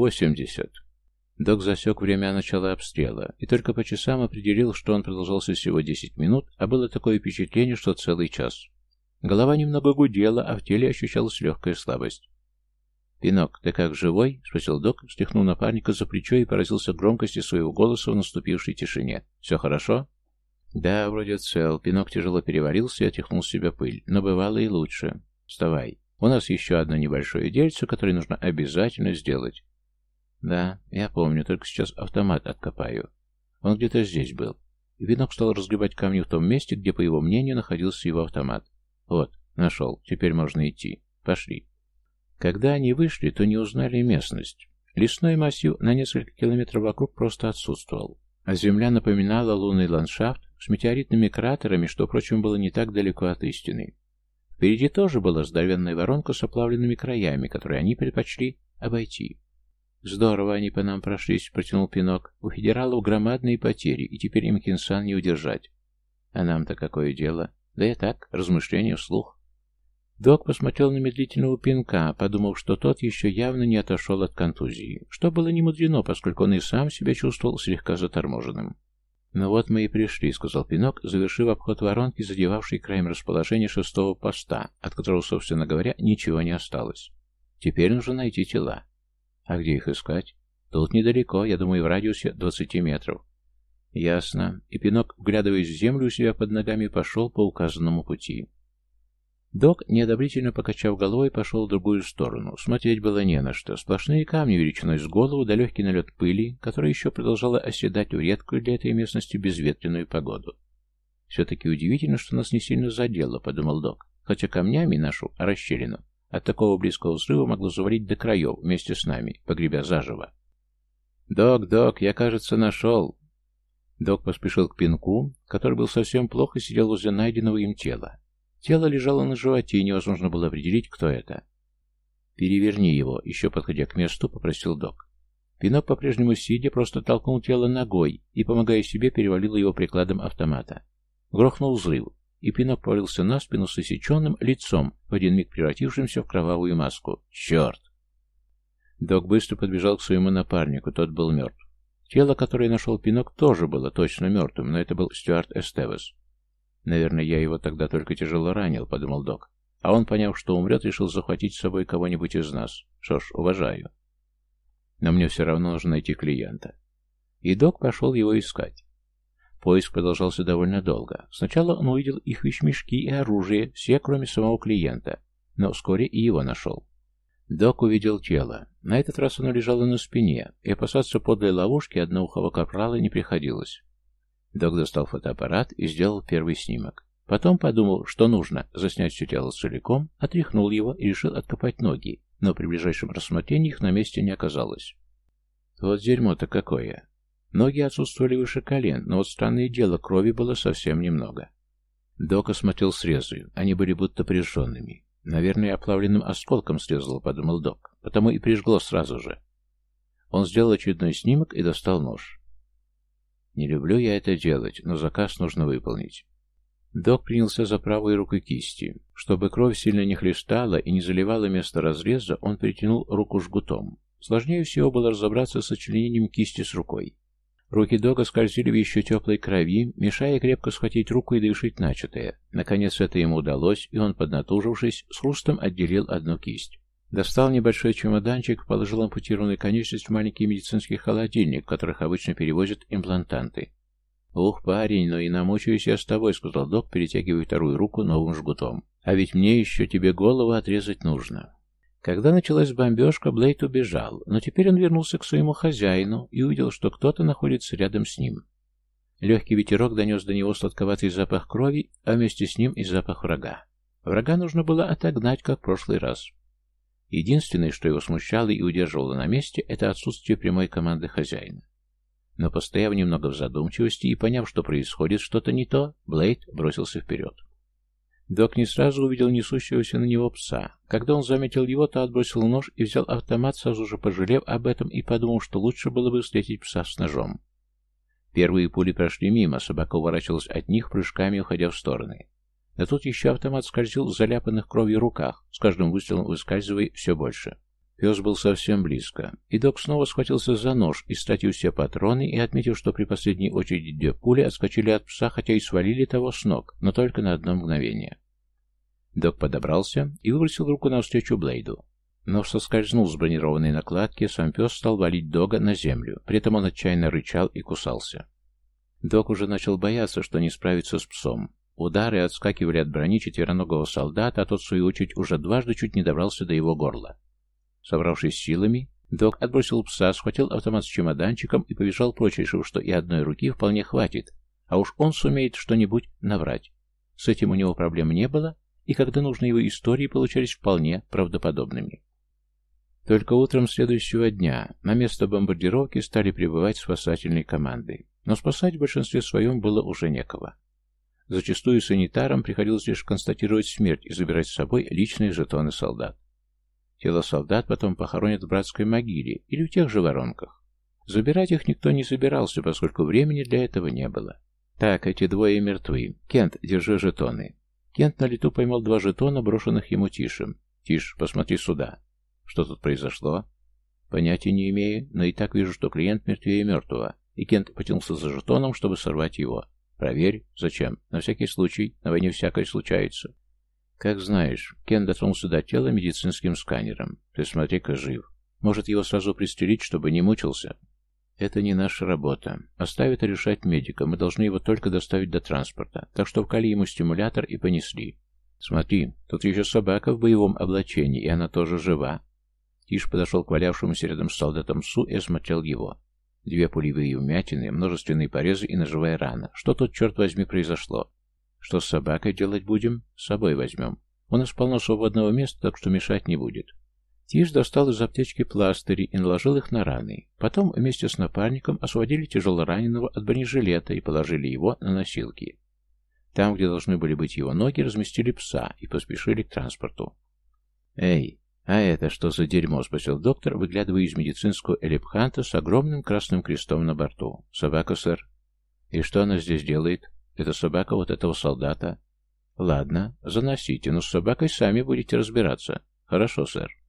«Восемьдесят». Док засек время начала обстрела и только по часам определил, что он продолжался всего десять минут, а было такое впечатление, что целый час. Голова немного гудела, а в теле ощущалась легкая слабость. «Пинок, ты как, живой?» — спросил док, встряхнул напарника за плечо и поразился громкости своего голоса в наступившей тишине. «Все хорошо?» «Да, вроде цел». Пинок тяжело переварился и отряхнул с себя пыль. «Но бывало и лучше. Вставай. У нас еще одно небольшое дельце, которое нужно обязательно сделать». «Да, я помню, только сейчас автомат откопаю. Он где-то здесь был». И Пинок стал разгребать камни в том месте, где, по его мнению, находился его автомат. «Вот, нашел. Теперь можно идти. Пошли». Когда они вышли, то не узнали местность. Лесной массив на несколько километров вокруг просто отсутствовал, а земля напоминала лунный ландшафт с метеоритными кратерами, что, впрочем, было не так далеко от истины. Впереди тоже была здоровенная воронка с оплавленными краями, которые они предпочли обойти. «Здорово они по нам прошлись», — протянул Пинок. «У федералов громадные потери, и теперь им Кинсан не удержать». «А нам-то какое дело?» «Да я так, размышления вслух». Док посмотрел на медлительного пинка, подумав, что тот еще явно не отошел от контузии, что было немудрено, поскольку он и сам себя чувствовал слегка заторможенным. «Ну вот мы и пришли», — сказал Пинок, завершив обход воронки, задевавшей краем расположения шестого поста, от которого, собственно говоря, ничего не осталось. «Теперь нужно найти тела. А где их искать? Тут недалеко, я думаю, в радиусе двадцати метров». «Ясно». И Пинок, вглядываясь в землю у себя под ногами, пошел по указанному пути. Док, неодобрительно покачав головой, пошел в другую сторону. Смотреть было не на что. Сплошные камни величиной с голову, да легкий налет пыли, которая еще продолжала оседать в редкую для этой местности безветренную погоду. «Все-таки удивительно, что нас не сильно задело», — подумал док. «Хотя камнями нашу расщелину от такого близкого взрыва могло завалить до краев вместе с нами, погребя заживо». «Док, док, я, кажется, нашел». Док поспешил к пинку, который был совсем плохо сидел возле найденного им тела. Тело лежало на животе, и невозможно было определить, кто это. «Переверни его», — еще подходя к месту, попросил док. Пинок, по-прежнему сидя, просто толкнул тело ногой и, помогая себе, перевалил его прикладом автомата. Грохнул взрыв, и Пинок повалился на спину с иссеченным лицом, в один миг превратившимся в кровавую маску. «Черт!» Док быстро подбежал к своему напарнику, тот был мертв. Тело, которое нашел Пинок, тоже было точно мертвым, но это был Стюарт Эстевес. «Наверное, я его тогда только тяжело ранил», — подумал док. А он, поняв, что умрет, решил захватить с собой кого-нибудь из нас. Что ж, уважаю. Но мне все равно нужно найти клиента. И док пошел его искать. Поиск продолжался довольно долго. Сначала он увидел их вещмешки и оружие, все, кроме самого клиента, но вскоре и его нашел. Док увидел тело. На этот раз оно лежало на спине, и опасаться подлой ловушки одноухого капрала не приходилось. Док достал фотоаппарат и сделал первый снимок. Потом подумал, что нужно заснять все тело целиком, отряхнул его и решил откопать ноги, но при ближайшем рассмотрении их на месте не оказалось. Вот дерьмо-то какое. Ноги отсутствовали выше колен, но вот странное дело, крови было совсем немного. Док осмотрел срезы, они были будто прижженными. Наверное, оплавленным осколком срезал, подумал док, потому и прижгло сразу же. Он сделал очередной снимок и достал нож. Не люблю я это делать, но заказ нужно выполнить. Док принялся за правую руку кисти. Чтобы кровь сильно не хлестала и не заливала место разреза, он притянул руку жгутом. Сложнее всего было разобраться с сочленением кисти с рукой. Руки Дога скользили в еще теплой крови, мешая крепко схватить руку и довершить начатое. Наконец это ему удалось, и он, поднатужившись, с хрустом отделил одну кисть. Достал небольшой чемоданчик, положил ампутированную конечность в маленький медицинский холодильник, в которых обычно перевозят имплантанты. «Ух, парень, ну и намучаюсь я с тобой», — сказал док, перетягивая вторую руку новым жгутом. «А ведь мне еще тебе голову отрезать нужно». Когда началась бомбежка, Блейд убежал, но теперь он вернулся к своему хозяину и увидел, что кто-то находится рядом с ним. Легкий ветерок донес до него сладковатый запах крови, а вместе с ним и запах врага. Врага нужно было отогнать, как в прошлый раз. Единственное, что его смущало и удерживало на месте, это отсутствие прямой команды хозяина. Но постояв немного в задумчивости и поняв, что происходит что-то не то, Блейд бросился вперед. Док не сразу увидел несущегося на него пса. Когда он заметил его, то отбросил нож и взял автомат, сразу же пожалев об этом и подумал, что лучше было бы встретить пса с ножом. Первые пули прошли мимо, собака уворачивалась от них, прыжками уходя в стороны. Да тут еще автомат скользил в заляпанных кровью руках, с каждым выстрелом выскальзывая все больше. Пес был совсем близко, и док снова схватился за нож, истратив все патроны и отметив, что при последней очереди две пули отскочили от пса, хотя и свалили того с ног, но только на одно мгновение. Док подобрался и выбросил руку навстречу Блейду. Но соскользнул с бронированной накладки, сам пес стал валить Дога на землю, при этом он отчаянно рычал и кусался. Док уже начал бояться, что не справится с псом. Удары отскакивали от брони четвероногого солдата, а тот, в свою очередь, уже дважды чуть не добрался до его горла. Собравшись силами, Док отбросил пса, схватил автомат с чемоданчиком и побежал прочь, решив, что и одной руки вполне хватит, а уж он сумеет что-нибудь наврать. С этим у него проблем не было, и когда нужны его истории получались вполне правдоподобными. Только утром следующего дня на место бомбардировки стали прибывать спасательные команды, но спасать в большинстве своем было уже некого. Зачастую санитарам приходилось лишь констатировать смерть и забирать с собой личные жетоны солдат. Тело солдат потом похоронят в братской могиле или в тех же воронках. Забирать их никто не собирался, поскольку времени для этого не было. Так, эти двое мертвы. Кент, держи жетоны. Кент на лету поймал два жетона, брошенных ему Тишем. Тиш, посмотри сюда. Что тут произошло? Понятия не имею, но и так вижу, что клиент мертвее мертвого. И Кент потянулся за жетоном, чтобы сорвать его. Проверь. Зачем? На всякий случай. На войне всякое случается. Как знаешь. Кен дотронулся до тела медицинским сканером. Ты смотри-ка жив. Может, его сразу пристрелить, чтобы не мучился? Это не наша работа. Оставит решать медика. Мы должны его только доставить до транспорта. Так что вкали ему стимулятор и понесли. Смотри, тут еще собака в боевом облачении, и она тоже жива. Тиш подошел к валявшемуся рядом с солдатом Су и осмотрел его. Две пулевые вмятины, множественные порезы и ножевая рана. Что тут, черт возьми, произошло? Что с собакой делать будем? С собой возьмем. У нас полно свободного места, так что мешать не будет. Тиш достал из аптечки пластыри и наложил их на раны. Потом вместе с напарником освободили тяжелораненого от бронежилета и положили его на носилки. Там, где должны были быть его ноги, разместили пса и поспешили к транспорту. «Эй, «А это что за дерьмо?» — спросил доктор, выглядывая из медицинского элепханта с огромным красным крестом на борту. «Собака, сэр». «И что она здесь делает?» «Это собака вот этого солдата». «Ладно, заносите, но с собакой сами будете разбираться». «Хорошо, сэр».